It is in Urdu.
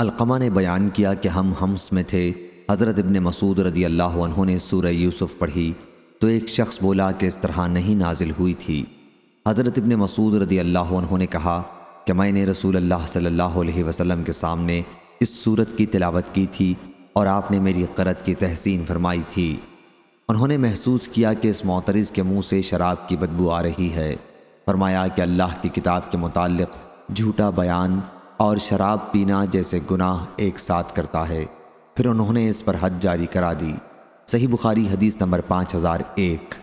القمہ نے بیان کیا کہ ہم ہمس میں تھے۔ حضرت ابن مسعود رضی اللہ عنہ نے سورہ یوسف پڑھی تو ایک شخص بولا کہ اس طرح نہیں نازل ہوئی تھی۔ حضرت ابن مسعود رضی اللہ عنہ نے کہا کہ میں نے رسول اللہ صلی اللہ علیہ وسلم کے سامنے اس صورت کی تلاوت کی تھی اور آپ نے میری قرت کی تحسین فرمائی تھی۔ انہوں نے محسوس کیا کہ اس معترض کے منہ سے شراب کی بدبو آ رہی ہے۔ فرمایا کہ اللہ کی کتاب کے متعلق جھوٹا بیان اور شراب پینا جیسے گناہ ایک ساتھ کرتا ہے۔ پھر انہوں نے اس پر حد جاری کرا دی۔ صحیح بخاری حدیث نمبر پانچ ہزار ایک۔